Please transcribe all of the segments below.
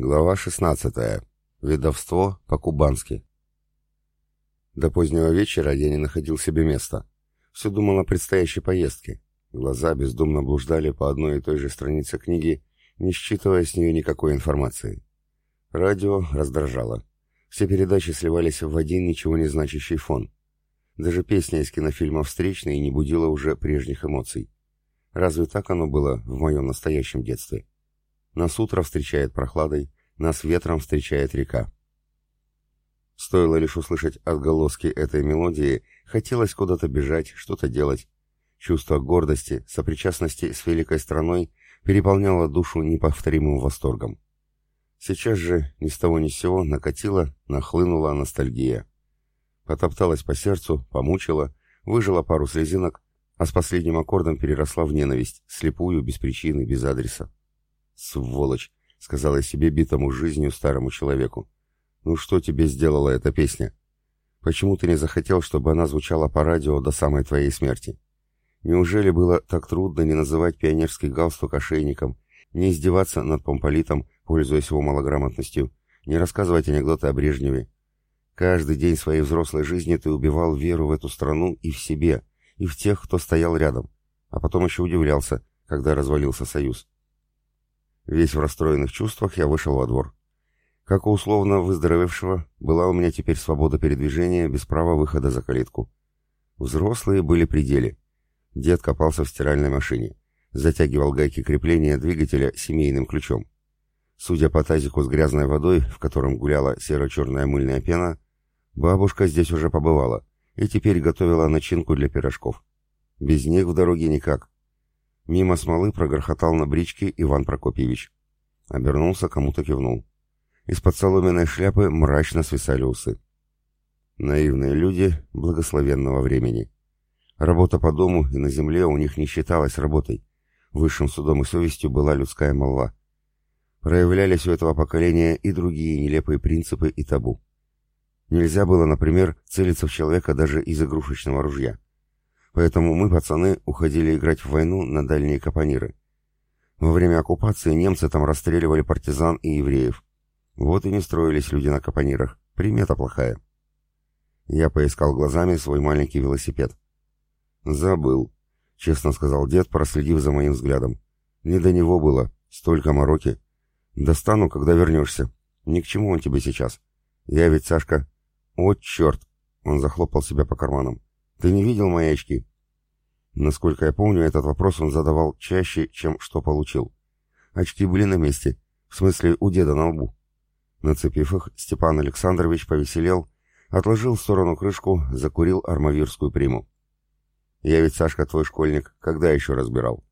Глава 16. Ведовство по-кубански. До позднего вечера я не находил себе места. Все думал о предстоящей поездке. Глаза бездумно блуждали по одной и той же странице книги, не считывая с нее никакой информации. Радио раздражало. Все передачи сливались в один ничего не значащий фон. Даже песня из кинофильма «Встречный» не будила уже прежних эмоций. Разве так оно было в моем настоящем детстве? Нас утро встречает прохладой, нас ветром встречает река. Стоило лишь услышать отголоски этой мелодии, хотелось куда-то бежать, что-то делать. Чувство гордости, сопричастности с великой страной переполняло душу неповторимым восторгом. Сейчас же ни с того ни с сего накатила, нахлынула ностальгия. Потопталась по сердцу, помучила, выжила пару слезинок, а с последним аккордом переросла в ненависть, слепую, без причины, без адреса. «Сволочь!» — сказала себе битому жизнью старому человеку. «Ну что тебе сделала эта песня? Почему ты не захотел, чтобы она звучала по радио до самой твоей смерти? Неужели было так трудно не называть пионерский галстук ошейником, не издеваться над помполитом, пользуясь его малограмотностью, не рассказывать анекдоты о Брежневе? Каждый день своей взрослой жизни ты убивал веру в эту страну и в себе, и в тех, кто стоял рядом, а потом еще удивлялся, когда развалился Союз. Весь в расстроенных чувствах я вышел во двор. Как у условно выздоровевшего, была у меня теперь свобода передвижения без права выхода за калитку. Взрослые были пределе. Дед копался в стиральной машине. Затягивал гайки крепления двигателя семейным ключом. Судя по тазику с грязной водой, в котором гуляла серо-черная мыльная пена, бабушка здесь уже побывала и теперь готовила начинку для пирожков. Без них в дороге никак. Мимо смолы прогрохотал на бричке Иван Прокопьевич. Обернулся, кому-то кивнул. Из-под соломенной шляпы мрачно свисали усы. Наивные люди благословенного времени. Работа по дому и на земле у них не считалась работой. Высшим судом и совестью была людская молва. Проявлялись у этого поколения и другие нелепые принципы и табу. Нельзя было, например, целиться в человека даже из игрушечного ружья. Поэтому мы, пацаны, уходили играть в войну на дальние капониры. Во время оккупации немцы там расстреливали партизан и евреев. Вот и не строились люди на капонирах. Примета плохая. Я поискал глазами свой маленький велосипед. «Забыл», — честно сказал дед, проследив за моим взглядом. «Не до него было. Столько мороки. Достану, когда вернешься. Ни к чему он тебе сейчас. Я ведь, Сашка...» «О, черт!» — он захлопал себя по карманам. «Ты не видел мои очки?» Насколько я помню, этот вопрос он задавал чаще, чем что получил. Очки были на месте, в смысле у деда на лбу. Нацепив их, Степан Александрович повеселел, отложил в сторону крышку, закурил армавирскую приму. «Я ведь, Сашка, твой школьник, когда еще разбирал?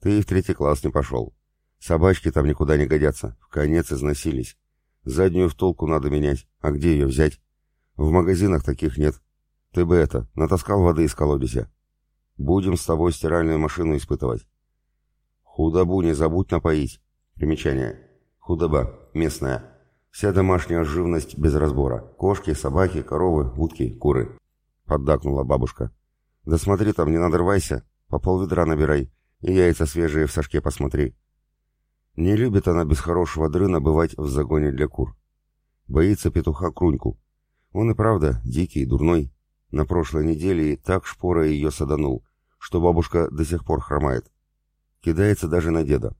Ты и в третий класс не пошел. Собачки там никуда не годятся, в конец износились. Заднюю втулку надо менять, а где ее взять? В магазинах таких нет. Ты бы это, натаскал воды из колодезя. Будем с тобой стиральную машину испытывать. Худобу не забудь напоить. Примечание. Худоба. Местная. Вся домашняя живность без разбора. Кошки, собаки, коровы, утки, куры. Поддакнула бабушка. Да смотри там, не надрывайся. По полведра набирай. И яйца свежие в сашке посмотри. Не любит она без хорошего дрына бывать в загоне для кур. Боится петуха Круньку. Он и правда дикий, дурной. На прошлой неделе и так шпора ее саданул, что бабушка до сих пор хромает. Кидается даже на деда.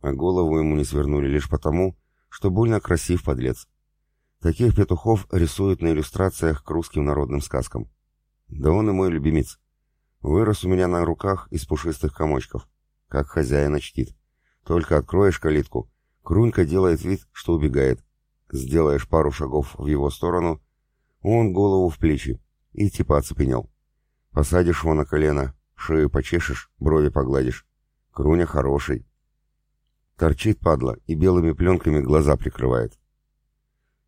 А голову ему не свернули лишь потому, что больно красив подлец. Таких петухов рисуют на иллюстрациях к русским народным сказкам. Да он и мой любимец. Вырос у меня на руках из пушистых комочков, как хозяина чтит. Только откроешь калитку, Крунька делает вид, что убегает. Сделаешь пару шагов в его сторону, он голову в плечи, и типа оцепенел. Посадишь его на колено, шею почешешь, брови погладишь. Круня хороший. Торчит, падла, и белыми пленками глаза прикрывает.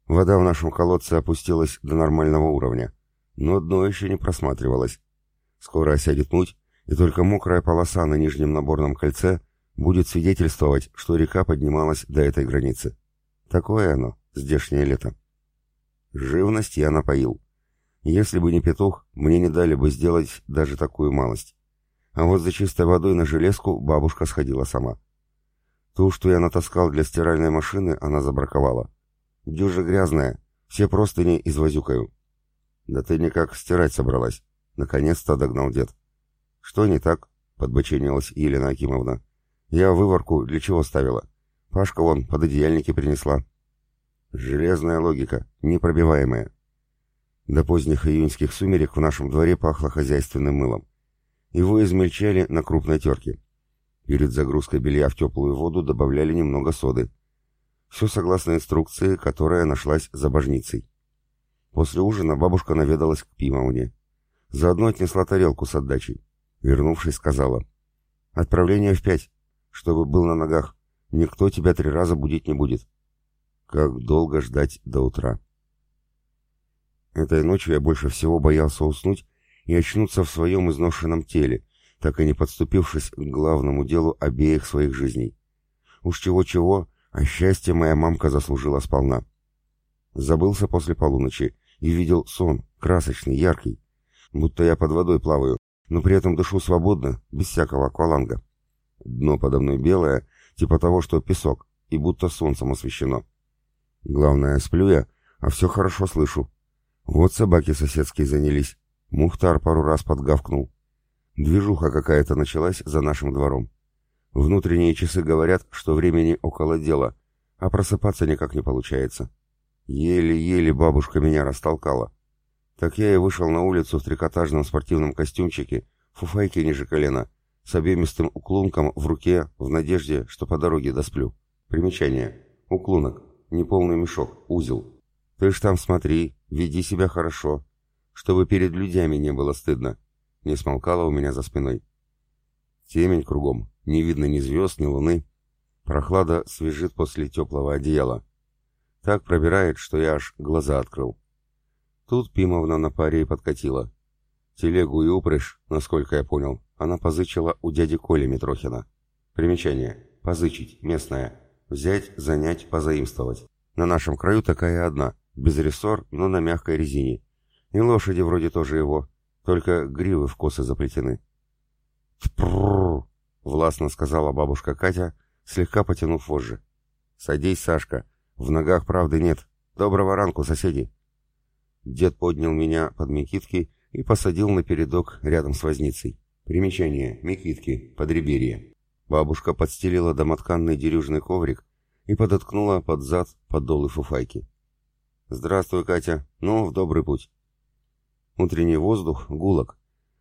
Вода в нашем колодце опустилась до нормального уровня, но дно еще не просматривалось. Скоро осядет муть, и только мокрая полоса на нижнем наборном кольце будет свидетельствовать, что река поднималась до этой границы. Такое оно, здешнее лето. Живность я напоил. Если бы не петух, мне не дали бы сделать даже такую малость. А вот за чистой водой на железку бабушка сходила сама. Ту, что я натаскал для стиральной машины, она забраковала. Дюжа грязная, все простыни извозюкаю. Да ты никак стирать собралась. Наконец-то догнал дед. Что не так? Подбоченилась Елена Акимовна. Я выворку для чего ставила? Пашка вон пододеяльники принесла. Железная логика, непробиваемая. До поздних июньских сумерек в нашем дворе пахло хозяйственным мылом. Его измельчали на крупной терке. Перед загрузкой белья в теплую воду добавляли немного соды. Все согласно инструкции, которая нашлась за божницей. После ужина бабушка наведалась к Пимовне. Заодно отнесла тарелку с отдачей. Вернувшись, сказала. «Отправление в пять, чтобы был на ногах. Никто тебя три раза будить не будет». Как долго ждать до утра? Этой ночью я больше всего боялся уснуть и очнуться в своем изношенном теле, так и не подступившись к главному делу обеих своих жизней. Уж чего-чего, а счастье моя мамка заслужила сполна. Забылся после полуночи и видел сон, красочный, яркий, будто я под водой плаваю, но при этом дышу свободно, без всякого акваланга. Дно подо мной белое, типа того, что песок, и будто солнцем освещено. Главное, сплю я, а все хорошо слышу. Вот собаки соседские занялись. Мухтар пару раз подгавкнул. Движуха какая-то началась за нашим двором. Внутренние часы говорят, что времени около дела, а просыпаться никак не получается. Еле-еле бабушка меня растолкала. Так я и вышел на улицу в трикотажном спортивном костюмчике, фуфайке ниже колена, с объемистым уклунком в руке, в надежде, что по дороге досплю. Примечание. Уклунок. Неполный мешок. Узел. Ты ж там смотри, веди себя хорошо, чтобы перед людьми не было стыдно не смолкало у меня за спиной. Темень кругом, не видно ни звезд, ни луны. Прохлада свежит после теплого одеяла. Так пробирает, что я аж глаза открыл. Тут Пимовна на паре и подкатила. Телегу и упряжь, насколько я понял, она позычила у дяди Коли Митрохина. Примечание. Позычить. Местное. Взять, занять, позаимствовать. На нашем краю такая одна. Без рессор, но на мягкой резине. И лошади вроде тоже его. Только гривы в косы заплетены. «Тпрррр!» — властно сказала бабушка Катя, слегка потянув вожжи. «Садись, Сашка. В ногах правды нет. Доброго ранку, соседи!» Дед поднял меня под Микитки и посадил на передок рядом с возницей. Примечание. Микитки. Подреберье. Бабушка подстелила домотканный дерюжный коврик и подоткнула под зад подолы фуфайки. «Здравствуй, Катя. Ну, в добрый путь». Утренний воздух — гулок.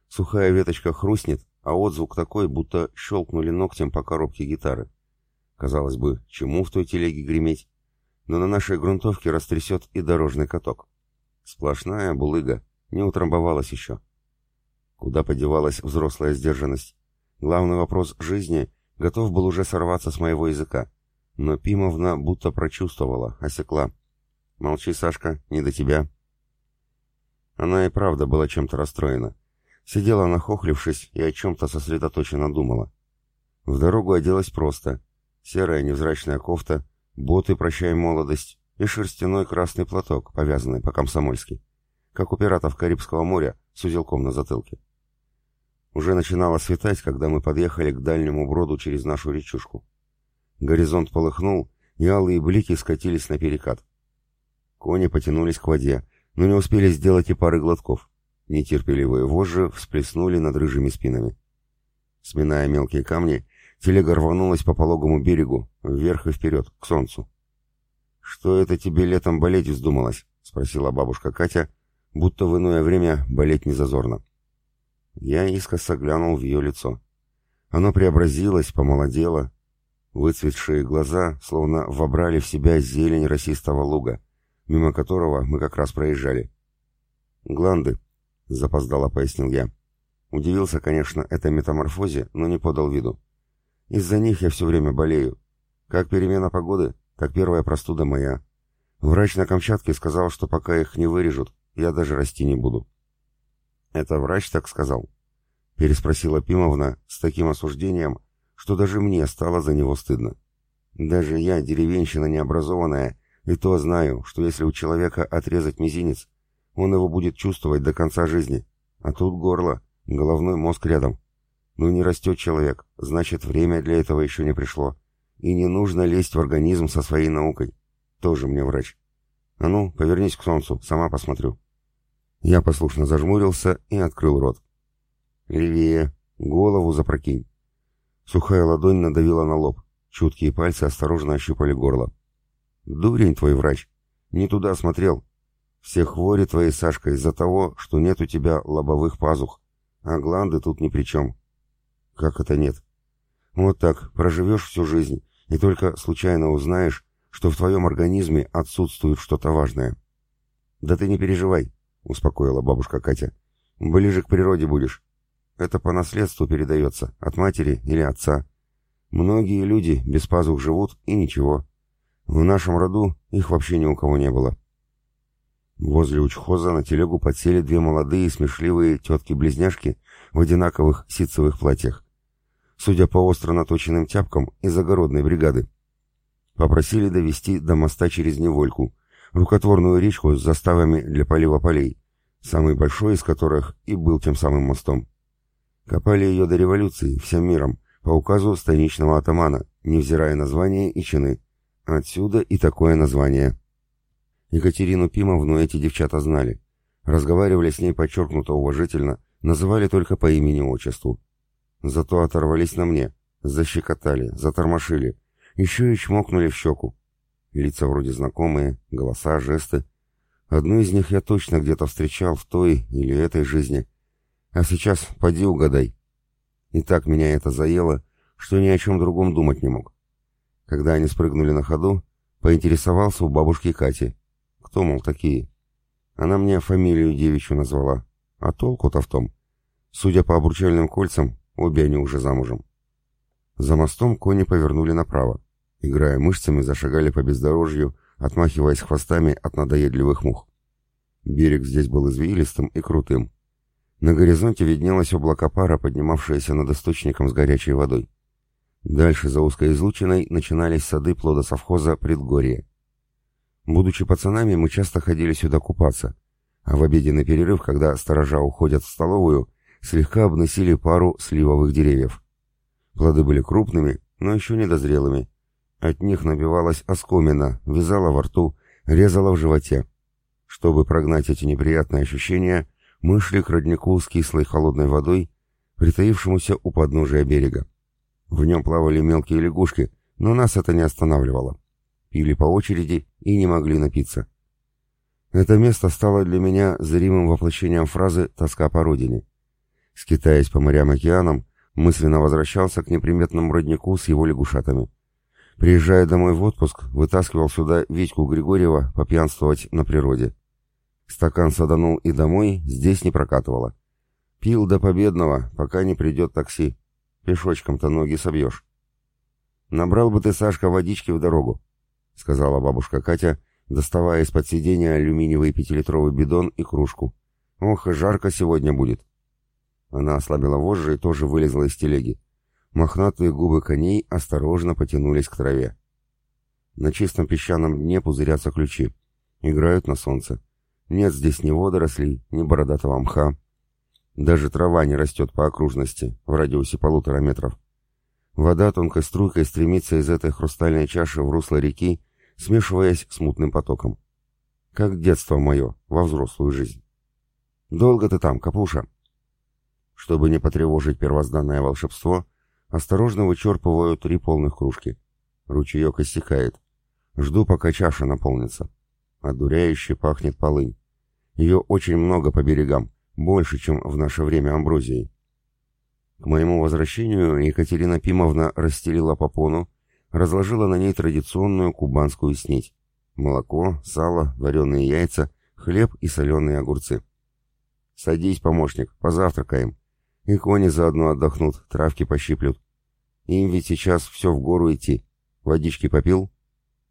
Сухая веточка хрустнет, а отзвук такой, будто щелкнули ногтем по коробке гитары. Казалось бы, чему в той телеге греметь? Но на нашей грунтовке растрясет и дорожный каток. Сплошная булыга, не утрамбовалась еще. Куда подевалась взрослая сдержанность? Главный вопрос жизни готов был уже сорваться с моего языка. Но Пимовна будто прочувствовала, осекла. «Молчи, Сашка, не до тебя», она и правда была чем-то расстроена. Сидела нахохлившись и о чем-то сосредоточенно думала. В дорогу оделась просто. Серая невзрачная кофта, боты «Прощай, молодость» и шерстяной красный платок, повязанный по-комсомольски. Как у пиратов Карибского моря с узелком на затылке. Уже начинало светать, когда мы подъехали к дальнему броду через нашу речушку. Горизонт полыхнул, и алые блики скатились на перекат. Кони потянулись к воде, но не успели сделать и пары глотков. Нетерпеливые вожжи всплеснули над рыжими спинами. Сминая мелкие камни, телега рванулась по пологому берегу, вверх и вперед, к солнцу. «Что это тебе летом болеть вздумалось?» — спросила бабушка Катя, будто в иное время болеть не зазорно. Я искоса глянул в ее лицо. Оно преобразилось, помолодело. Выцветшие глаза словно вобрали в себя зелень росистого луга — мимо которого мы как раз проезжали. «Гланды», — запоздало пояснил я. Удивился, конечно, этой метаморфозе, но не подал виду. Из-за них я все время болею. Как перемена погоды, так первая простуда моя. Врач на Камчатке сказал, что пока их не вырежут, я даже расти не буду. Это врач так сказал? Переспросила Пимовна с таким осуждением, что даже мне стало за него стыдно. Даже я, деревенщина необразованная, и то знаю, что если у человека отрезать мизинец, он его будет чувствовать до конца жизни. А тут горло, головной мозг рядом. Ну не растет человек, значит время для этого еще не пришло. и не нужно лезть в организм со своей наукой. Тоже мне врач. А ну, повернись к солнцу, сама посмотрю. Я послушно зажмурился и открыл рот. Левее, голову запрокинь. Сухая ладонь надавила на лоб. Чуткие пальцы осторожно ощупали горло. «Дурень твой врач. Не туда смотрел. Все хвори твои, Сашка, из-за того, что нет у тебя лобовых пазух, а гланды тут ни при чем». «Как это нет?» «Вот так, проживешь всю жизнь, и только случайно узнаешь, что в твоем организме отсутствует что-то важное». «Да ты не переживай. — успокоила бабушка Катя. «Ближе к природе будешь. Это по наследству передается, от матери или отца. Многие люди без пазух живут, и ничего. В нашем роду их вообще ни у кого не было». Возле учхоза на телегу подсели две молодые смешливые тетки-близняшки в одинаковых ситцевых платьях. Судя по остро наточенным тяпкам из огородной бригады. Попросили довести до моста через Невольку, рукотворную речку с заставами для полива полей, самый большой из которых и был тем самым мостом. Копали ее до революции, всем миром, по указу станичного атамана, невзирая на звания и чины. Отсюда и такое название. Екатерину Пимовну эти девчата знали. Разговаривали с ней подчеркнуто уважительно, называли только по имени-отчеству. Зато оторвались на мне, защекотали, затормошили, еще и чмокнули в щеку. Лица вроде знакомые, голоса, жесты. Одну из них я точно где-то встречал в той или этой жизни. А сейчас поди угадай. И так меня это заело, что ни о чем другом думать не мог. Когда они спрыгнули на ходу, поинтересовался у бабушки Кати. Кто, мол, такие? Она мне фамилию девичью назвала. А толку-то в том. Судя по обручальным кольцам, обе они уже замужем. За мостом кони повернули направо. Играя мышцами, зашагали по бездорожью, отмахиваясь хвостами от надоедливых мух. Берег здесь был извилистым и крутым. На горизонте виднелось облако пара, поднимавшееся над источником с горячей водой. Дальше за узкой излучиной начинались сады плодосовхоза Предгорье. Будучи пацанами, мы часто ходили сюда купаться, а в обеденный перерыв, когда сторожа уходят в столовую, слегка обносили пару сливовых деревьев. Плоды были крупными, но еще недозрелыми, от них набивалась оскомина, вязала во рту, резала в животе. Чтобы прогнать эти неприятные ощущения, мы шли к роднику с кислой холодной водой, притаившемуся у подножия берега. В нем плавали мелкие лягушки, но нас это не останавливало. Пили по очереди и не могли напиться. Это место стало для меня зримым воплощением фразы «тоска по родине». Скитаясь по морям и океанам, мысленно возвращался к неприметному роднику с его лягушатами. Приезжая домой в отпуск, вытаскивал сюда Витьку Григорьева попьянствовать на природе. Стакан саданул и домой, здесь не прокатывало. Пил до победного, пока не придет такси. Пешочком-то ноги собьешь. «Набрал бы ты, Сашка, водички в дорогу», — сказала бабушка Катя, доставая из-под сиденья алюминиевый пятилитровый бидон и кружку. «Ох, и жарко сегодня будет». Она ослабила вожжи и тоже вылезла из телеги. Мохнатые губы коней осторожно потянулись к траве. На чистом песчаном дне пузырятся ключи. Играют на солнце. Нет здесь ни водорослей, ни бородатого мха. Даже трава не растет по окружности, в радиусе полутора метров. Вода тонкой струйкой стремится из этой хрустальной чаши в русло реки, смешиваясь с мутным потоком. Как детство мое, во взрослую жизнь. «Долго ты там, Капуша?» Чтобы не потревожить первозданное волшебство, Осторожно вычерпываю три полных кружки. Ручеек иссякает. Жду, пока чаша наполнится. Одуряюще пахнет полынь. Ее очень много по берегам, больше, чем в наше время амброзии. К моему возвращению Екатерина Пимовна расстелила попону, разложила на ней традиционную кубанскую снеть. Молоко, сало, вареные яйца, хлеб и соленые огурцы. «Садись, помощник, позавтракаем. И кони заодно отдохнут, травки пощиплют. Им ведь сейчас все в гору идти. Водички попил?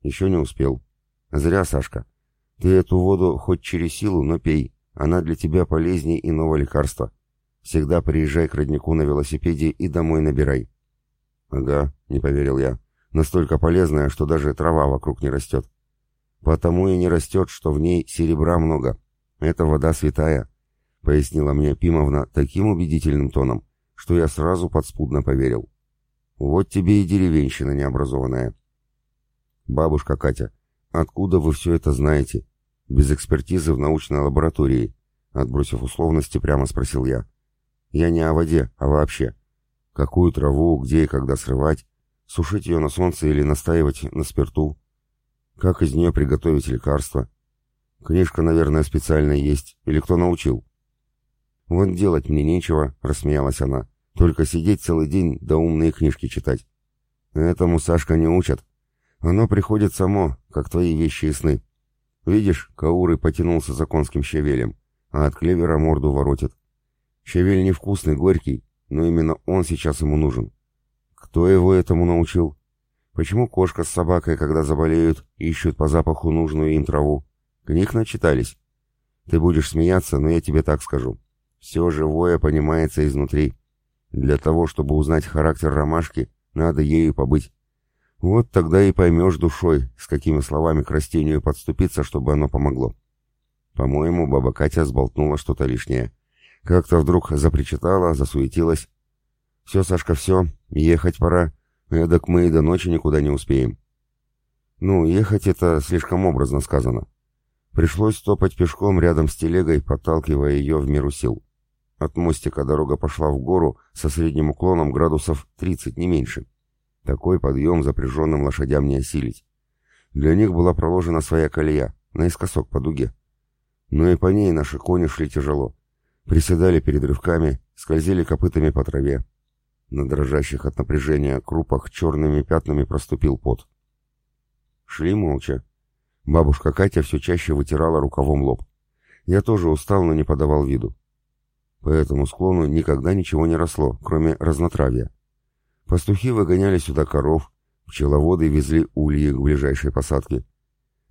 Еще не успел. Зря, Сашка. Ты эту воду хоть через силу, но пей. Она для тебя полезней иного лекарства. Всегда приезжай к роднику на велосипеде и домой набирай. Ага, не поверил я. Настолько полезная, что даже трава вокруг не растет. Потому и не растет, что в ней серебра много. Это вода святая, пояснила мне Пимовна таким убедительным тоном, что я сразу подспудно поверил. Вот тебе и деревенщина необразованная. Бабушка Катя, откуда вы все это знаете? Без экспертизы в научной лаборатории. Отбросив условности, прямо спросил я. Я не о воде, а вообще. Какую траву, где и когда срывать, сушить ее на солнце или настаивать на спирту. Как из нее приготовить лекарство. Книжка, наверное, специальная есть. Или кто научил? Вот делать мне нечего, рассмеялась она. Только сидеть целый день да умные книжки читать. Этому Сашка не учат. Оно приходит само, как твои вещи и сны. Видишь, Кауры потянулся за конским щавелем, а от клевера морду воротит. Щавель невкусный, горький, но именно он сейчас ему нужен. Кто его этому научил? Почему кошка с собакой, когда заболеют, ищут по запаху нужную им траву? Книг начитались. Ты будешь смеяться, но я тебе так скажу. Все живое понимается изнутри. Для того, чтобы узнать характер ромашки, надо ею побыть. Вот тогда и поймешь душой, с какими словами к растению подступиться, чтобы оно помогло. По-моему, баба Катя сболтнула что-то лишнее. Как-то вдруг запричитала, засуетилась. «Все, Сашка, все, ехать пора. Эдак мы и до ночи никуда не успеем». Ну, ехать это слишком образно сказано. Пришлось топать пешком рядом с телегой, подталкивая ее в меру сил. От мостика дорога пошла в гору со средним уклоном градусов 30, не меньше. Такой подъем запряженным лошадям не осилить. Для них была проложена своя колея, наискосок по дуге. Но и по ней наши кони шли тяжело. Приседали перед рывками, скользили копытами по траве. На дрожащих от напряжения крупах черными пятнами проступил пот. Шли молча. Бабушка Катя все чаще вытирала рукавом лоб. Я тоже устал, но не подавал виду. По этому склону никогда ничего не росло, кроме разнотравья. Пастухи выгоняли сюда коров, пчеловоды везли ульи к ближайшей посадке.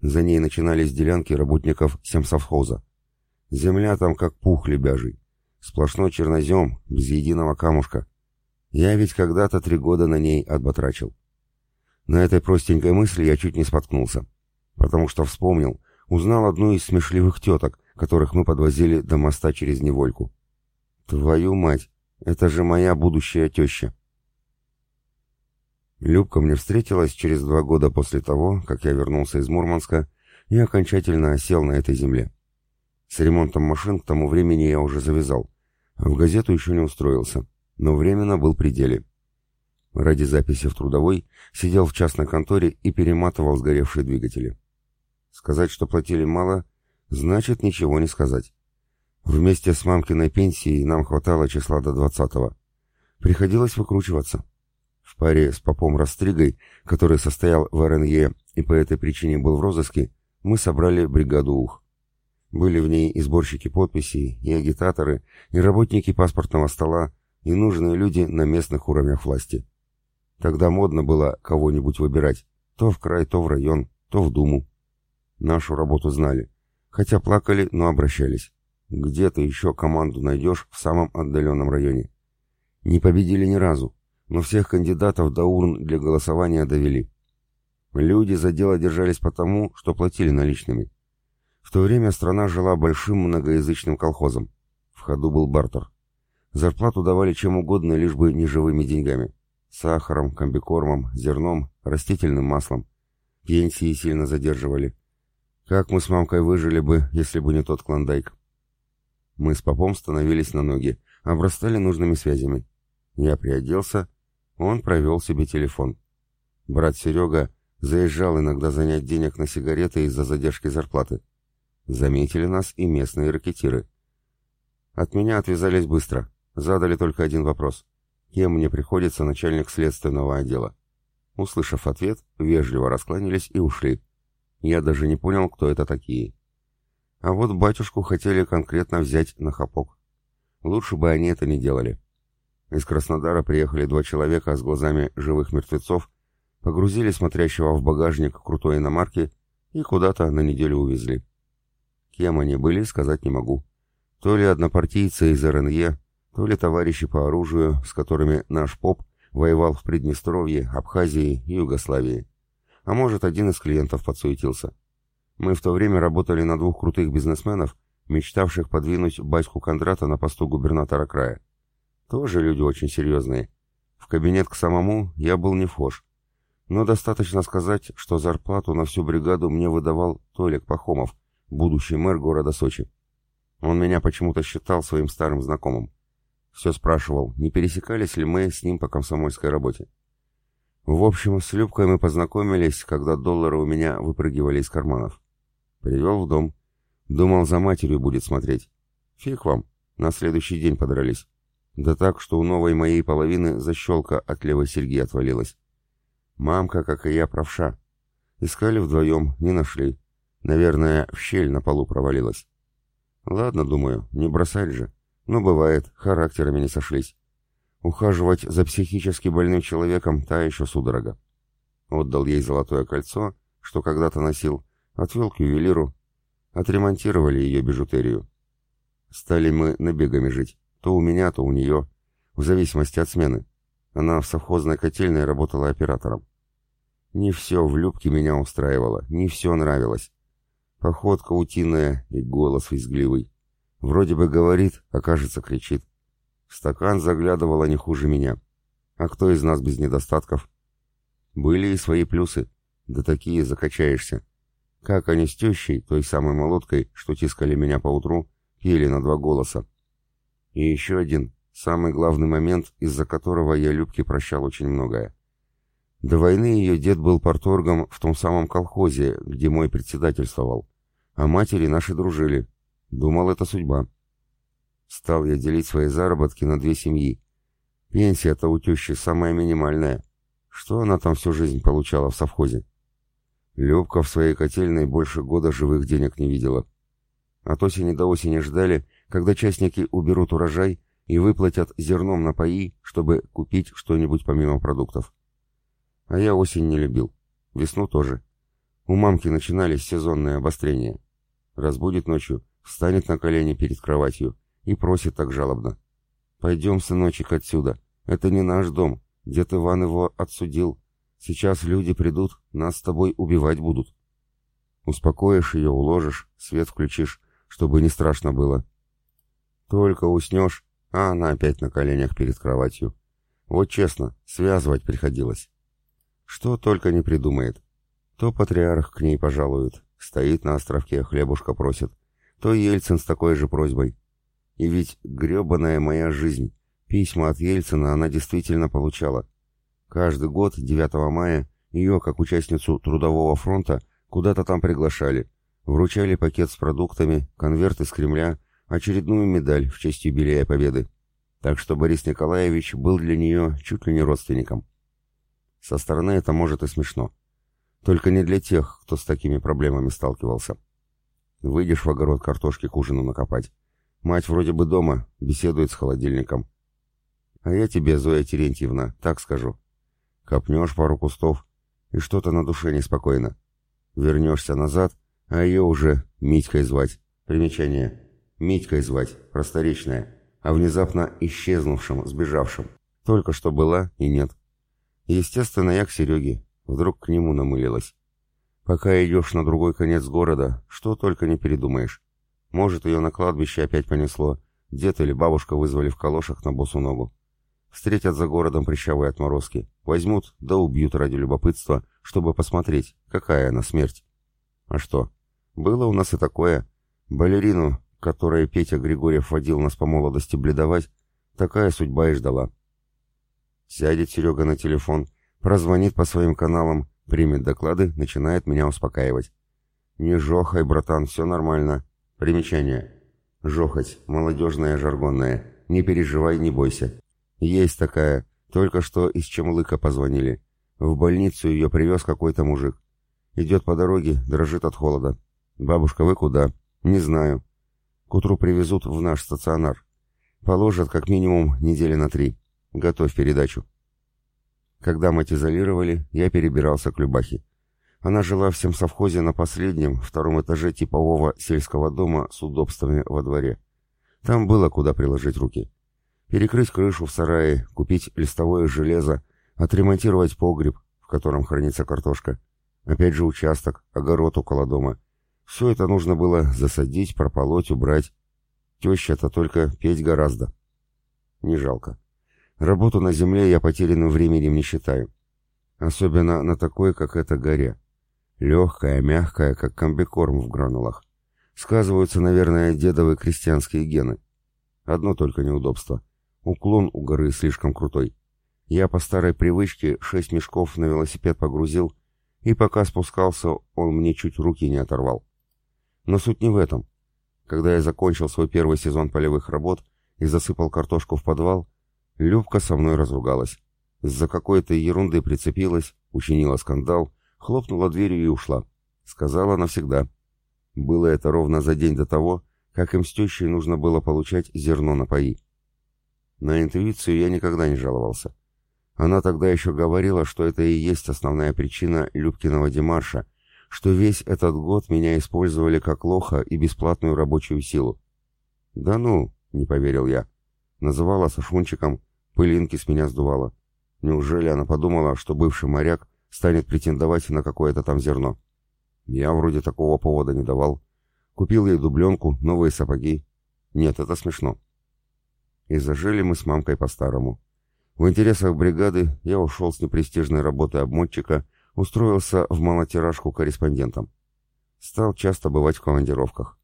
За ней начинались делянки работников семсовхоза. Земля там как пух лебяжий. Сплошной чернозем, без единого камушка. Я ведь когда-то три года на ней отбатрачил. На этой простенькой мысли я чуть не споткнулся. Потому что вспомнил, узнал одну из смешливых теток, которых мы подвозили до моста через Невольку. Твою мать, это же моя будущая теща. Любка мне встретилась через два года после того, как я вернулся из Мурманска и окончательно осел на этой земле. С ремонтом машин к тому времени я уже завязал, а в газету еще не устроился, но временно был при деле. Ради записи в трудовой сидел в частной конторе и перематывал сгоревшие двигатели. Сказать, что платили мало, значит ничего не сказать. Вместе с мамкиной пенсией нам хватало числа до двадцатого. Приходилось выкручиваться. В паре с попом Растригой, который состоял в РНЕ и по этой причине был в розыске, мы собрали бригаду УХ. Были в ней и сборщики подписей, и агитаторы, и работники паспортного стола, и нужные люди на местных уровнях власти. Тогда модно было кого-нибудь выбирать, то в край, то в район, то в Думу. Нашу работу знали, хотя плакали, но обращались. Где ты еще команду найдешь в самом отдаленном районе? Не победили ни разу, но всех кандидатов до урн для голосования довели. Люди за дело держались потому, что платили наличными. В то время страна жила большим многоязычным колхозом. В ходу был бартер. Зарплату давали чем угодно, лишь бы не живыми деньгами. Сахаром, комбикормом, зерном, растительным маслом. Пенсии сильно задерживали. Как мы с мамкой выжили бы, если бы не тот клондайк? Мы с попом становились на ноги, обрастали нужными связями. Я приоделся, он провел себе телефон. Брат Серега заезжал иногда занять денег на сигареты из-за задержки зарплаты. Заметили нас и местные ракетиры. От меня отвязались быстро, задали только один вопрос. Кем мне приходится начальник следственного отдела? Услышав ответ, вежливо раскланялись и ушли. Я даже не понял, кто это такие. А вот батюшку хотели конкретно взять на хапок. Лучше бы они это не делали. Из Краснодара приехали два человека с глазами живых мертвецов, погрузили смотрящего в багажник крутой иномарки и куда-то на неделю увезли. Кем они были, сказать не могу. То ли однопартийцы из РНЕ, то ли товарищи по оружию, с которыми наш поп воевал в Приднестровье, Абхазии и Югославии. А может, один из клиентов подсуетился. Мы в то время работали на двух крутых бизнесменов, мечтавших подвинуть батьку Кондрата на посту губернатора края. Тоже люди очень серьезные. В кабинет к самому я был не вхож. Но достаточно сказать, что зарплату на всю бригаду мне выдавал Толик Пахомов, будущий мэр города Сочи. Он меня почему-то считал своим старым знакомым. Все спрашивал, не пересекались ли мы с ним по комсомольской работе. В общем, с Любкой мы познакомились, когда доллары у меня выпрыгивали из карманов. Привел в дом. Думал, за матерью будет смотреть. Фиг вам, на следующий день подрались. Да так, что у новой моей половины защелка от левой серьги отвалилась. Мамка, как и я, правша. Искали вдвоем, не нашли. Наверное, в щель на полу провалилась. Ладно, думаю, не бросать же. Но бывает, характерами не сошлись. Ухаживать за психически больным человеком — та еще судорога. Отдал ей золотое кольцо, что когда-то носил, отвел к ювелиру. Отремонтировали ее бижутерию. Стали мы набегами жить. То у меня, то у нее. В зависимости от смены. Она в совхозной котельной работала оператором. Не все в Любке меня устраивало, не все нравилось. Походка утиная и голос визгливый. Вроде бы говорит, а кажется кричит. В стакан заглядывала не хуже меня. А кто из нас без недостатков? Были и свои плюсы. Да такие закачаешься. Как они с тещей, той самой молоткой, что тискали меня поутру, пели на два голоса. И еще один, самый главный момент, из-за которого я Любке прощал очень многое. До войны ее дед был порторгом в том самом колхозе, где мой председательствовал. А матери наши дружили. Думал, это судьба. Стал я делить свои заработки на две семьи. Пенсия-то у тещи самая минимальная. Что она там всю жизнь получала в совхозе? Любка в своей котельной больше года живых денег не видела. От осени до осени ждали, когда частники уберут урожай и выплатят зерном на паи, чтобы купить что-нибудь помимо продуктов. А я осень не любил. Весну тоже. У мамки начинались сезонные обострения. Разбудит ночью, встанет на колени перед кроватью, и просит так жалобно. «Пойдем, сыночек, отсюда. Это не наш дом. Дед Иван его отсудил. Сейчас люди придут, нас с тобой убивать будут». Успокоишь ее, уложишь, свет включишь, чтобы не страшно было. Только уснешь, а она опять на коленях перед кроватью. Вот честно, связывать приходилось. Что только не придумает. То патриарх к ней пожалует, стоит на островке, хлебушка просит, то Ельцин с такой же просьбой. И ведь гребаная моя жизнь. Письма от Ельцина она действительно получала. Каждый год, 9 мая, ее, как участницу Трудового фронта, куда-то там приглашали. Вручали пакет с продуктами, конверт из Кремля, очередную медаль в честь юбилея Победы. Так что Борис Николаевич был для нее чуть ли не родственником. Со стороны это может и смешно. Только не для тех, кто с такими проблемами сталкивался. Выйдешь в огород картошки к ужину накопать. Мать вроде бы дома, беседует с холодильником. А я тебе, Зоя Терентьевна, так скажу. Копнешь пару кустов, и что-то на душе неспокойно. Вернешься назад, а ее уже Митькой звать. Примечание. Митькой звать, просторечное, а внезапно исчезнувшим, сбежавшим. Только что была и нет. Естественно, я к Сереге. Вдруг к нему намылилась. Пока идешь на другой конец города, что только не передумаешь. Может, ее на кладбище опять понесло. Дед или бабушка вызвали в калошах на босу ногу. Встретят за городом прищавые отморозки. Возьмут, да убьют ради любопытства, чтобы посмотреть, какая она смерть. А что? Было у нас и такое. Балерину, которой Петя Григорьев водил нас по молодости бледовать, такая судьба и ждала. Сядет Серега на телефон, прозвонит по своим каналам, примет доклады, начинает меня успокаивать. «Не жохай, братан, все нормально. Примечание. Жохоть, молодежная жаргонная. Не переживай, не бойся. Есть такая. Только что из Чемлыка позвонили. В больницу ее привез какой-то мужик. Идет по дороге, дрожит от холода. Бабушка, вы куда? Не знаю. К утру привезут в наш стационар. Положат как минимум недели на три. Готовь передачу. Когда мать изолировали, я перебирался к Любахе. Она жила в всем совхозе на последнем, втором этаже типового сельского дома с удобствами во дворе. Там было куда приложить руки. Перекрыть крышу в сарае, купить листовое железо, отремонтировать погреб, в котором хранится картошка. Опять же участок, огород около дома. Все это нужно было засадить, прополоть, убрать. Теща-то только петь гораздо. Не жалко. Работу на земле я потерянным временем не считаю. Особенно на такой, как эта горе. Легкая, мягкая, как комбикорм в гранулах. Сказываются, наверное, дедовые крестьянские гены. Одно только неудобство. Уклон у горы слишком крутой. Я по старой привычке шесть мешков на велосипед погрузил, и пока спускался, он мне чуть руки не оторвал. Но суть не в этом. Когда я закончил свой первый сезон полевых работ и засыпал картошку в подвал, Любка со мной разругалась. Из-за какой-то ерунды прицепилась, учинила скандал, хлопнула дверью и ушла. Сказала навсегда. Было это ровно за день до того, как им с тещей нужно было получать зерно на паи. На интуицию я никогда не жаловался. Она тогда еще говорила, что это и есть основная причина Любкиного демарша, что весь этот год меня использовали как лоха и бесплатную рабочую силу. «Да ну!» — не поверил я. Называла Сашунчиком, пылинки с меня сдувала. Неужели она подумала, что бывший моряк станет претендовать на какое-то там зерно? Я вроде такого повода не давал. Купил ей дубленку, новые сапоги. Нет, это смешно. И зажили мы с мамкой по-старому. В интересах бригады я ушел с непрестижной работы обмотчика, устроился в малотиражку корреспондентом. Стал часто бывать в командировках.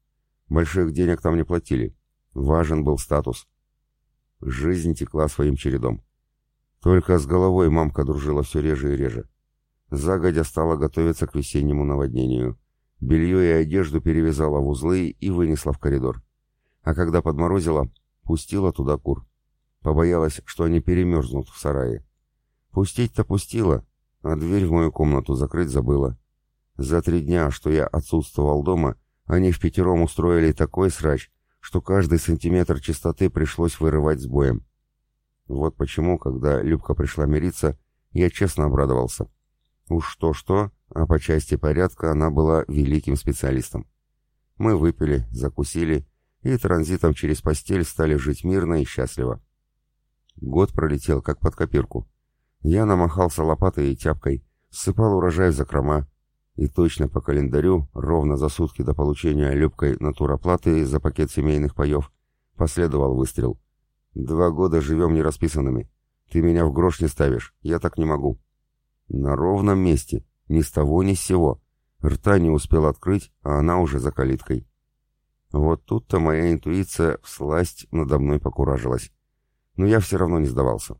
Больших денег там не платили. Важен был статус. Жизнь текла своим чередом. Только с головой мамка дружила все реже и реже. Загодя стала готовиться к весеннему наводнению. Белье и одежду перевязала в узлы и вынесла в коридор. А когда подморозила, пустила туда кур. Побоялась, что они перемерзнут в сарае. Пустить-то пустила, а дверь в мою комнату закрыть забыла. За три дня, что я отсутствовал дома, они в пятером устроили такой срач, что каждый сантиметр чистоты пришлось вырывать с боем. Вот почему, когда Любка пришла мириться, я честно обрадовался. Уж что-что, а по части порядка она была великим специалистом. Мы выпили, закусили и транзитом через постель стали жить мирно и счастливо. Год пролетел, как под копирку. Я намахался лопатой и тяпкой, ссыпал урожай в закрома, и точно по календарю, ровно за сутки до получения Любкой натуроплаты за пакет семейных паев, последовал выстрел. «Два года живем нерасписанными. Ты меня в грош не ставишь, я так не могу». На ровном месте, ни с того ни с сего. Рта не успел открыть, а она уже за калиткой. Вот тут-то моя интуиция всласть надо мной покуражилась. Но я все равно не сдавался.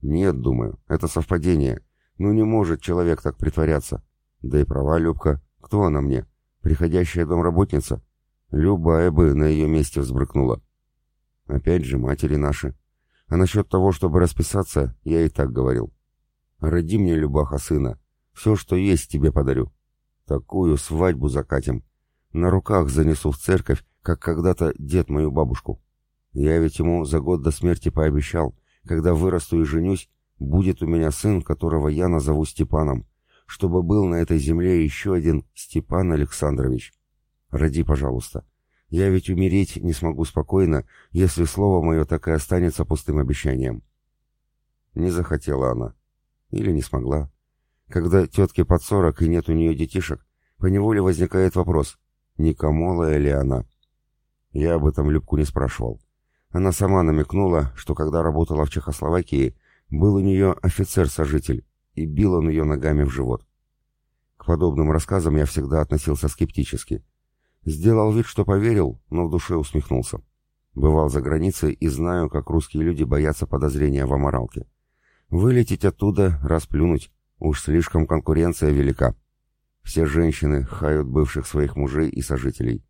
Нет, думаю, это совпадение. Ну не может человек так притворяться. Да и права Любка. Кто она мне? Приходящая домработница? Любая бы на ее месте взбрыкнула. Опять же, матери наши. А насчет того, чтобы расписаться, я и так говорил. Роди мне, Любаха, сына. Все, что есть, тебе подарю. Такую свадьбу закатим. На руках занесу в церковь, как когда-то дед мою бабушку. Я ведь ему за год до смерти пообещал, когда вырасту и женюсь, будет у меня сын, которого я назову Степаном, чтобы был на этой земле еще один Степан Александрович. Роди, пожалуйста. Я ведь умереть не смогу спокойно, если слово мое так и останется пустым обещанием. Не захотела она. Или не смогла. Когда тетке под сорок и нет у нее детишек, поневоле возникает вопрос, не камолая ли она. Я об этом Любку не спрашивал. Она сама намекнула, что когда работала в Чехословакии, был у нее офицер-сожитель, и бил он ее ногами в живот. К подобным рассказам я всегда относился скептически. Сделал вид, что поверил, но в душе усмехнулся. Бывал за границей и знаю, как русские люди боятся подозрения в аморалке. Вылететь оттуда, расплюнуть, уж слишком конкуренция велика. Все женщины хают бывших своих мужей и сожителей.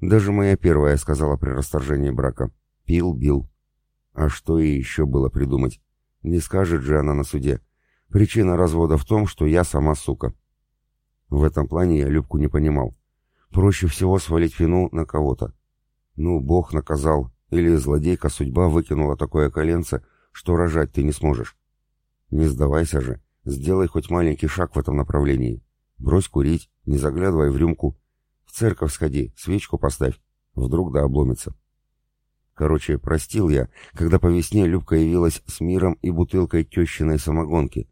Даже моя первая сказала при расторжении брака. Пил, бил. А что и еще было придумать? Не скажет же она на суде. Причина развода в том, что я сама сука. В этом плане я Любку не понимал. Проще всего свалить вину на кого-то. Ну, Бог наказал, или злодейка судьба выкинула такое коленце, что рожать ты не сможешь. Не сдавайся же, сделай хоть маленький шаг в этом направлении. Брось курить, не заглядывай в рюмку. В церковь сходи, свечку поставь. Вдруг да обломится. Короче, простил я, когда по весне Любка явилась с миром и бутылкой тещиной самогонки,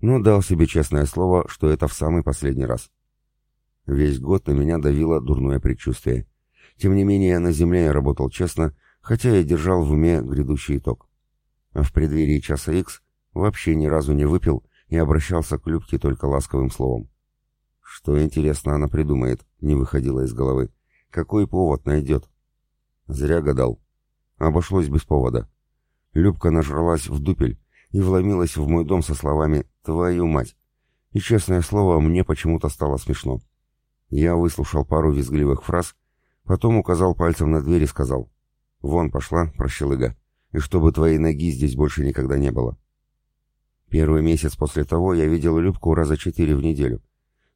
но дал себе честное слово, что это в самый последний раз. Весь год на меня давило дурное предчувствие. Тем не менее, на земле я работал честно, хотя и держал в уме грядущий итог. а в преддверии часа икс вообще ни разу не выпил и обращался к Любке только ласковым словом. Что, интересно, она придумает, не выходило из головы. Какой повод найдет? Зря гадал. Обошлось без повода. Любка нажралась в дупель и вломилась в мой дом со словами «Твою мать!». И, честное слово, мне почему-то стало смешно. Я выслушал пару визгливых фраз, потом указал пальцем на дверь и сказал «Вон пошла, прощелыга, и чтобы твоей ноги здесь больше никогда не было». Первый месяц после того я видел Любку раза четыре в неделю.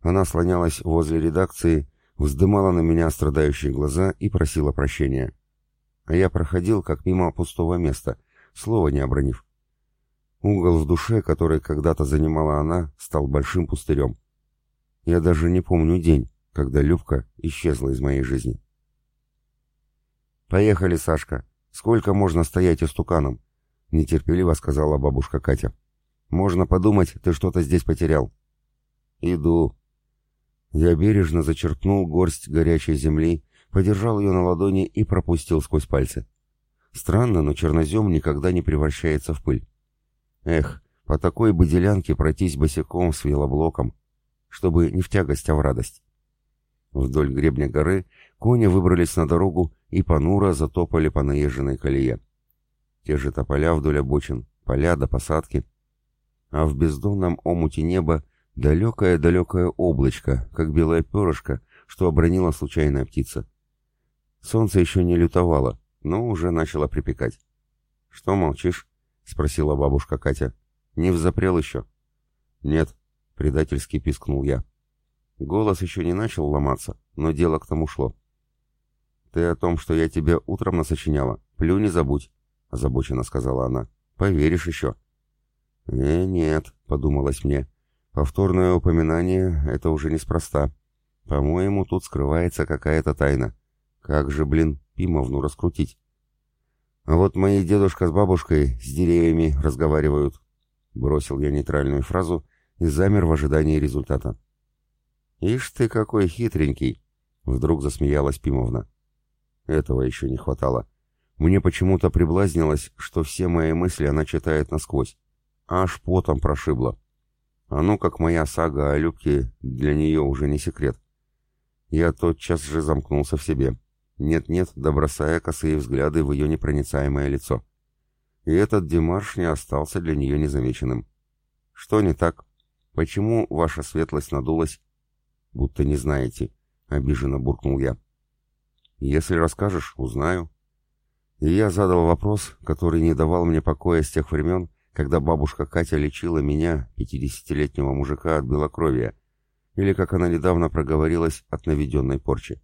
Она слонялась возле редакции, вздымала на меня страдающие глаза и просила прощения. А я проходил, как мимо пустого места, слова не обронив. Угол в душе, который когда-то занимала она, стал большим пустырем. Я даже не помню день, когда Любка исчезла из моей жизни. «Поехали, Сашка. Сколько можно стоять истуканом?» — нетерпеливо сказала бабушка Катя. «Можно подумать, ты что-то здесь потерял». «Иду». Я бережно зачерпнул горсть горячей земли, подержал ее на ладони и пропустил сквозь пальцы. Странно, но чернозем никогда не превращается в пыль. Эх, по такой бы делянке пройтись босиком с велоблоком, чтобы не в тягость, а в радость. Вдоль гребня горы кони выбрались на дорогу и понуро затопали по наезженной колее. Те же тополя вдоль обочин, поля до посадки. А в бездонном омуте неба далекое-далекое облачко, как белое перышко, что обронила случайная птица. Солнце еще не лютовало, но уже начало припекать. «Что молчишь?» — спросила бабушка Катя. «Не взапрел еще?» «Нет», — предательски пискнул я. Голос еще не начал ломаться, но дело к тому шло. «Ты о том, что я тебе утром насочиняла, плю не забудь», — озабоченно сказала она. «Поверишь еще». «Э, нет», — подумалось мне. «Повторное упоминание — это уже неспроста. По-моему, тут скрывается какая-то тайна. Как же, блин, Пимовну раскрутить?» «А вот мои дедушка с бабушкой с деревьями разговаривают», — бросил я нейтральную фразу и замер в ожидании результата. «Ишь ты какой хитренький!» — вдруг засмеялась Пимовна. Этого еще не хватало. Мне почему-то приблазнилось, что все мои мысли она читает насквозь. Аж потом прошибло. А ну, как моя сага о Любке для нее уже не секрет. Я тотчас же замкнулся в себе. Нет-нет, добросая косые взгляды в ее непроницаемое лицо. И этот демарш не остался для нее незамеченным. Что не так? Почему ваша светлость надулась? будто не знаете», — обиженно буркнул я. «Если расскажешь, узнаю». И я задал вопрос, который не давал мне покоя с тех времен, когда бабушка Катя лечила меня, пятидесятилетнего мужика, от белокровия, или, как она недавно проговорилась, от наведенной порчи.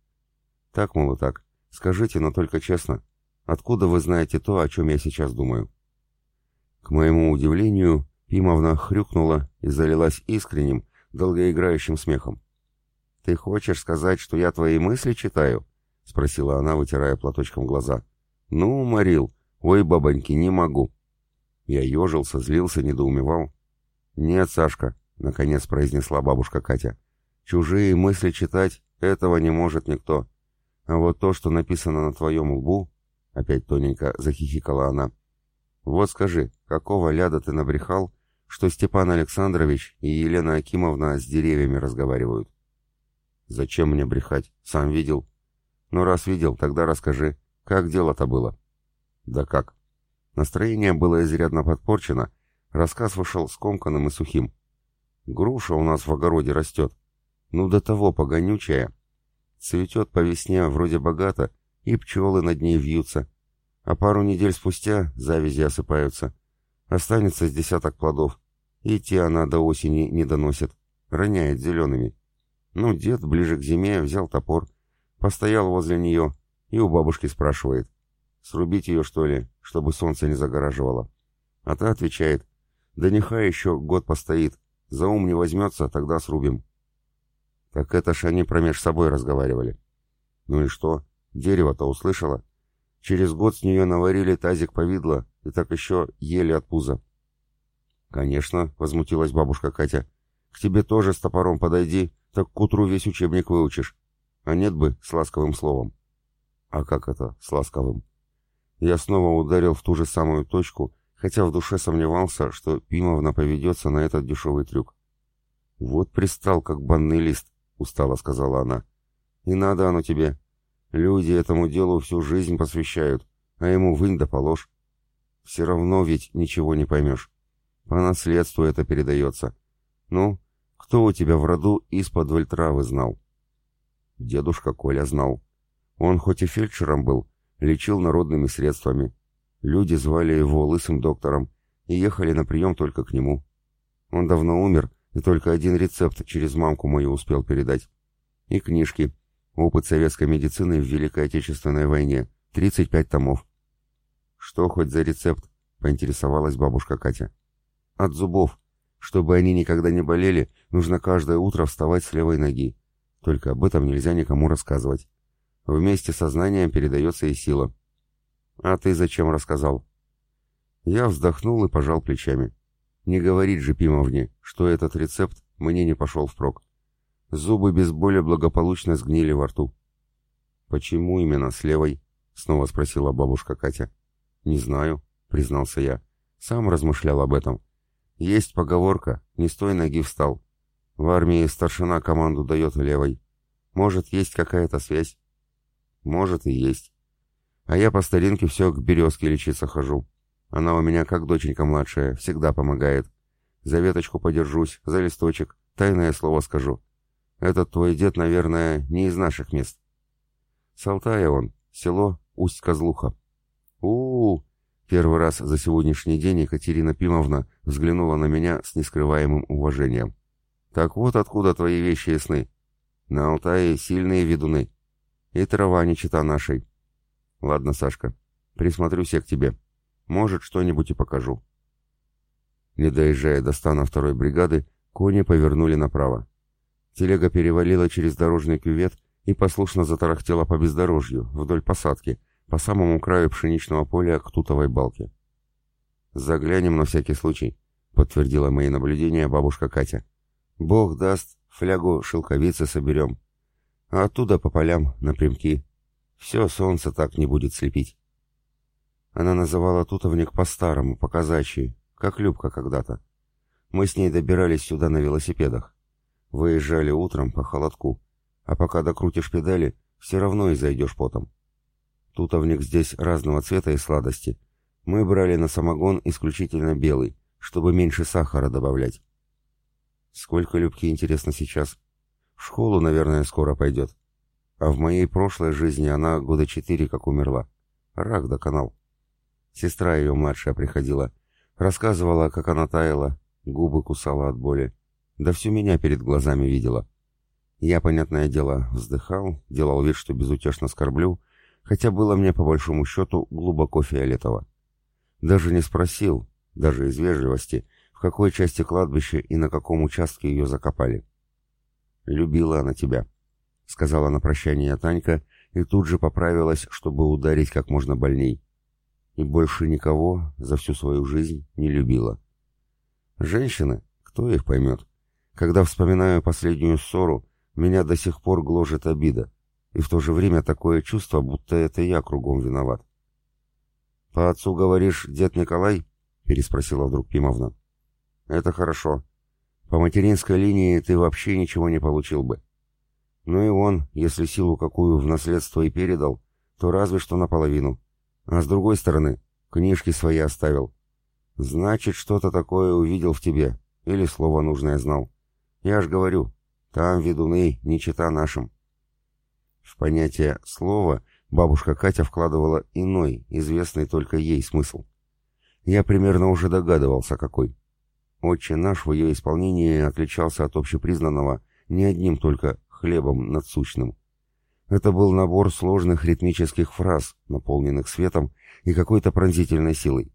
Так, мол, и так. Скажите, но только честно, откуда вы знаете то, о чем я сейчас думаю? К моему удивлению, Пимовна хрюкнула и залилась искренним, долгоиграющим смехом. «Ты хочешь сказать, что я твои мысли читаю?» — спросила она, вытирая платочком глаза. «Ну, Марил, ой, бабоньки, не могу». Я ежился, злился, недоумевал. «Нет, Сашка», — наконец произнесла бабушка Катя. «Чужие мысли читать — этого не может никто. А вот то, что написано на твоем лбу...» — опять тоненько захихикала она. «Вот скажи, какого ляда ты набрехал, что Степан Александрович и Елена Акимовна с деревьями разговаривают?» «Зачем мне брехать? Сам видел». «Ну, раз видел, тогда расскажи, как дело-то было?» «Да как?» Настроение было изрядно подпорчено, рассказ вышел скомканным и сухим. «Груша у нас в огороде растет. Ну, до того погонючая. Цветет по весне вроде богато, и пчелы над ней вьются. А пару недель спустя завязи осыпаются. Останется с десяток плодов, и те она до осени не доносит, роняет зелеными. Ну, дед ближе к зиме взял топор, постоял возле нее и у бабушки спрашивает, срубить ее, что ли, чтобы солнце не загораживало. А та отвечает, да нехай еще год постоит, за ум не возьмется, тогда срубим. Так это ж они промеж собой разговаривали. Ну и что, дерево-то услышала. Через год с нее наварили тазик повидла, и так еще ели от пуза. «Конечно», — возмутилась бабушка Катя, — «к тебе тоже с топором подойди, так к утру весь учебник выучишь. А нет бы с ласковым словом. А как это с ласковым? Я снова ударил в ту же самую точку, хотя в душе сомневался, что Пимовна поведется на этот дешевый трюк. «Вот пристал, как банный лист», — устало сказала она. «И надо оно тебе. Люди этому делу всю жизнь посвящают, а ему вынь да положь. Все равно ведь ничего не поймешь. По наследству это передается. Ну, кто у тебя в роду из-под травы знал?» Дедушка Коля знал. Он хоть и фельдшером был, лечил народными средствами. Люди звали его лысым доктором и ехали на прием только к нему. Он давно умер, и только один рецепт через мамку мою успел передать. И книжки. Опыт советской медицины в Великой Отечественной войне. 35 томов. «Что хоть за рецепт?» — поинтересовалась бабушка Катя. «От зубов. Чтобы они никогда не болели, нужно каждое утро вставать с левой ноги. Только об этом нельзя никому рассказывать. Вместе со знанием передается и сила. А ты зачем рассказал? Я вздохнул и пожал плечами. Не говорить же Пимовне, что этот рецепт мне не пошел впрок. Зубы без боли благополучно сгнили во рту. «Почему именно с левой?» — снова спросила бабушка Катя. «Не знаю», — признался я. Сам размышлял об этом. «Есть поговорка, не с той ноги встал. В армии старшина команду дает левой. Может, есть какая-то связь? Может и есть. А я по старинке все к березке лечиться хожу. Она у меня как доченька младшая, всегда помогает. За веточку подержусь, за листочек, тайное слово скажу. Этот твой дед, наверное, не из наших мест. Салтая он, село Усть-Козлуха. у, -у, -у Первый раз за сегодняшний день Екатерина Пимовна взглянула на меня с нескрываемым уважением. Так вот откуда твои вещи и сны. На Алтае сильные ведуны. И трава не чита нашей. Ладно, Сашка, присмотрюсь я к тебе. Может, что-нибудь и покажу. Не доезжая до стана второй бригады, кони повернули направо. Телега перевалила через дорожный кювет и послушно затарахтела по бездорожью, вдоль посадки, по самому краю пшеничного поля к тутовой балке. «Заглянем на всякий случай», — подтвердила мои наблюдения бабушка Катя. Бог даст, флягу шелковицы соберем. А оттуда по полям, напрямки. Все солнце так не будет слепить. Она называла тутовник по-старому, по-казачьи, как Любка когда-то. Мы с ней добирались сюда на велосипедах. Выезжали утром по холодку, а пока докрутишь педали, все равно и зайдешь потом. Тутовник здесь разного цвета и сладости. Мы брали на самогон исключительно белый, чтобы меньше сахара добавлять. Сколько Любки, интересно, сейчас? В школу, наверное, скоро пойдет. А в моей прошлой жизни она года четыре как умерла. Рак доконал. Сестра ее младшая приходила. Рассказывала, как она таяла, губы кусала от боли. Да всю меня перед глазами видела. Я, понятное дело, вздыхал, делал вид, что безутешно скорблю, хотя было мне, по большому счету, глубоко фиолетово. Даже не спросил, даже из вежливости, какой части кладбища и на каком участке ее закопали. «Любила она тебя», — сказала на прощание Танька и тут же поправилась, чтобы ударить как можно больней. И больше никого за всю свою жизнь не любила. Женщины, кто их поймет? Когда вспоминаю последнюю ссору, меня до сих пор гложет обида, и в то же время такое чувство, будто это я кругом виноват. «По отцу говоришь, дед Николай?» — переспросила вдруг Пимовна. Это хорошо. По материнской линии ты вообще ничего не получил бы. Ну и он, если силу какую в наследство и передал, то разве что наполовину. А с другой стороны, книжки свои оставил. Значит, что-то такое увидел в тебе, или слово нужное знал. Я ж говорю, там ведуны не чита нашим. В понятие «слово» бабушка Катя вкладывала иной, известный только ей смысл. Я примерно уже догадывался, какой. Отче наш в ее исполнении отличался от общепризнанного не одним только хлебом надсущным. Это был набор сложных ритмических фраз, наполненных светом и какой-то пронзительной силой.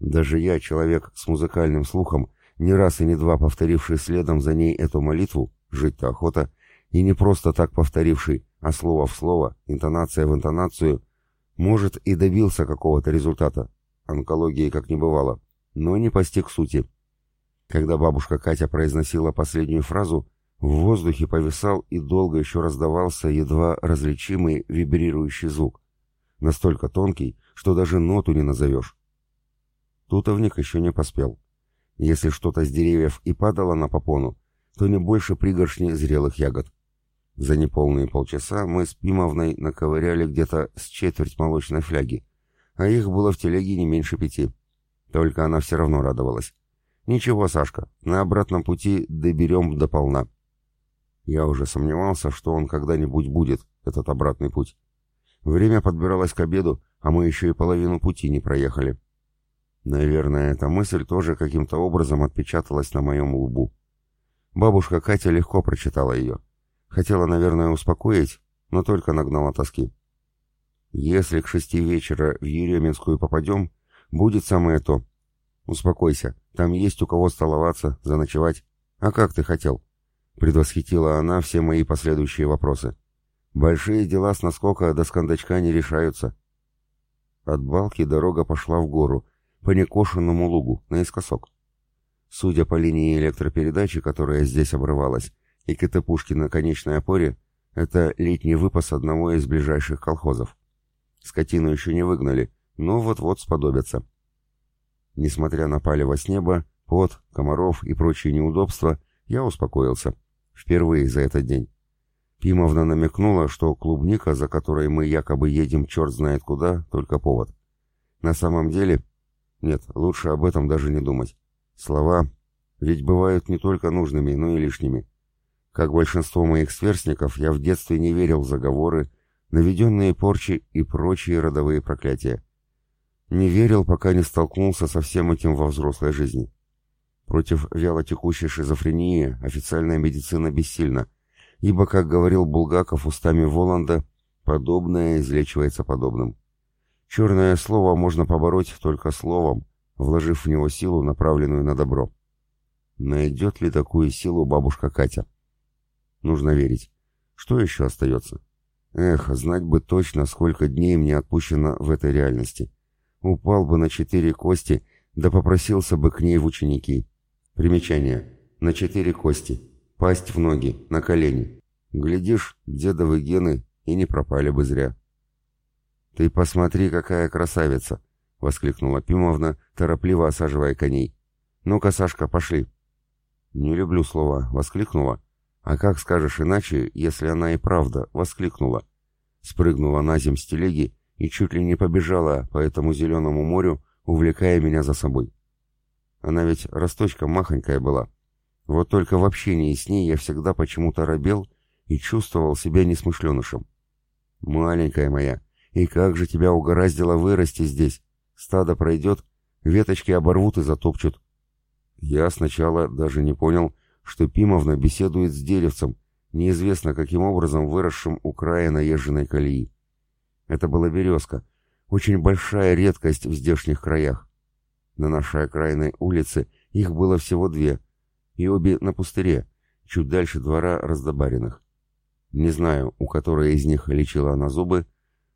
Даже я, человек с музыкальным слухом, не раз и не два повторивший следом за ней эту молитву, жить-то охота, и не просто так повторивший, а слово в слово, интонация в интонацию, может и добился какого-то результата, онкологии как не бывало, но не постиг сути. Когда бабушка Катя произносила последнюю фразу, в воздухе повисал и долго еще раздавался едва различимый вибрирующий звук, настолько тонкий, что даже ноту не назовешь. Тутовник еще не поспел. Если что-то с деревьев и падало на попону, то не больше пригоршни зрелых ягод. За неполные полчаса мы с Пимовной наковыряли где-то с четверть молочной фляги, а их было в телеге не меньше пяти. Только она все равно радовалась. «Ничего, Сашка, на обратном пути доберем до полна». Я уже сомневался, что он когда-нибудь будет, этот обратный путь. Время подбиралось к обеду, а мы еще и половину пути не проехали. Наверное, эта мысль тоже каким-то образом отпечаталась на моем лбу. Бабушка Катя легко прочитала ее. Хотела, наверное, успокоить, но только нагнала тоски. «Если к шести вечера в Еременскую попадем, будет самое то. Успокойся, там есть у кого столоваться, заночевать. А как ты хотел?» Предвосхитила она все мои последующие вопросы. «Большие дела с наскока до скандачка не решаются». От балки дорога пошла в гору, по некошенному лугу, наискосок. Судя по линии электропередачи, которая здесь обрывалась, и КТ-пушки на конечной опоре, это летний выпас одного из ближайших колхозов. Скотину еще не выгнали, но вот-вот сподобятся. Несмотря на палево с неба, пот, комаров и прочие неудобства, я успокоился. Впервые за этот день. Пимовна намекнула, что клубника, за которой мы якобы едем черт знает куда, только повод. На самом деле... Нет, лучше об этом даже не думать. Слова ведь бывают не только нужными, но и лишними. Как большинство моих сверстников, я в детстве не верил в заговоры, наведенные порчи и прочие родовые проклятия. Не верил, пока не столкнулся со всем этим во взрослой жизни. Против вялотекущей шизофрении официальная медицина бессильна, ибо, как говорил Булгаков устами Воланда, подобное излечивается подобным. Черное слово можно побороть только словом, вложив в него силу, направленную на добро. Найдет ли такую силу бабушка Катя? Нужно верить. Что еще остается? Эх, знать бы точно, сколько дней мне отпущено в этой реальности. Упал бы на четыре кости, да попросился бы к ней в ученики. Примечание. На четыре кости. Пасть в ноги, на колени. Глядишь, дедовы гены и не пропали бы зря. «Ты посмотри, какая красавица!» — воскликнула Пимовна, торопливо осаживая коней. «Ну-ка, Сашка, пошли!» «Не люблю слова «воскликнула», а как скажешь иначе, если она и правда воскликнула?» Спрыгнула на земь с телеги и чуть ли не побежала по этому зеленому морю, увлекая меня за собой. Она ведь росточка махонькая была. Вот только в общении с ней я всегда почему-то робел и чувствовал себя несмышленышем. «Маленькая моя, и как же тебя угораздило вырасти здесь? Стадо пройдет, веточки оборвут и затопчут». Я сначала даже не понял, что Пимовна беседует с деревцем, неизвестно каким образом выросшим у края наезженной колеи. Это была березка, очень большая редкость в здешних краях. На нашей окраинной улице их было всего две, и обе на пустыре, чуть дальше двора раздобаренных. Не знаю, у которой из них лечила она зубы,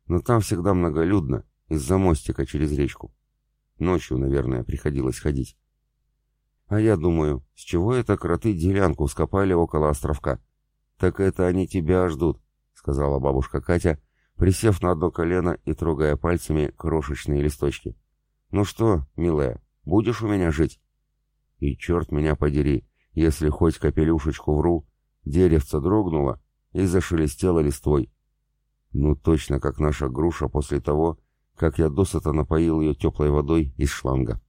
но там всегда многолюдно, из-за мостика через речку. Ночью, наверное, приходилось ходить. А я думаю, с чего это кроты делянку скопали около островка? Так это они тебя ждут, сказала бабушка Катя, присев на одно колено и трогая пальцами крошечные листочки. «Ну что, милая, будешь у меня жить?» И черт меня подери, если хоть капелюшечку вру, деревце дрогнуло и зашелестело листвой. Ну точно как наша груша после того, как я досыта напоил ее теплой водой из шланга.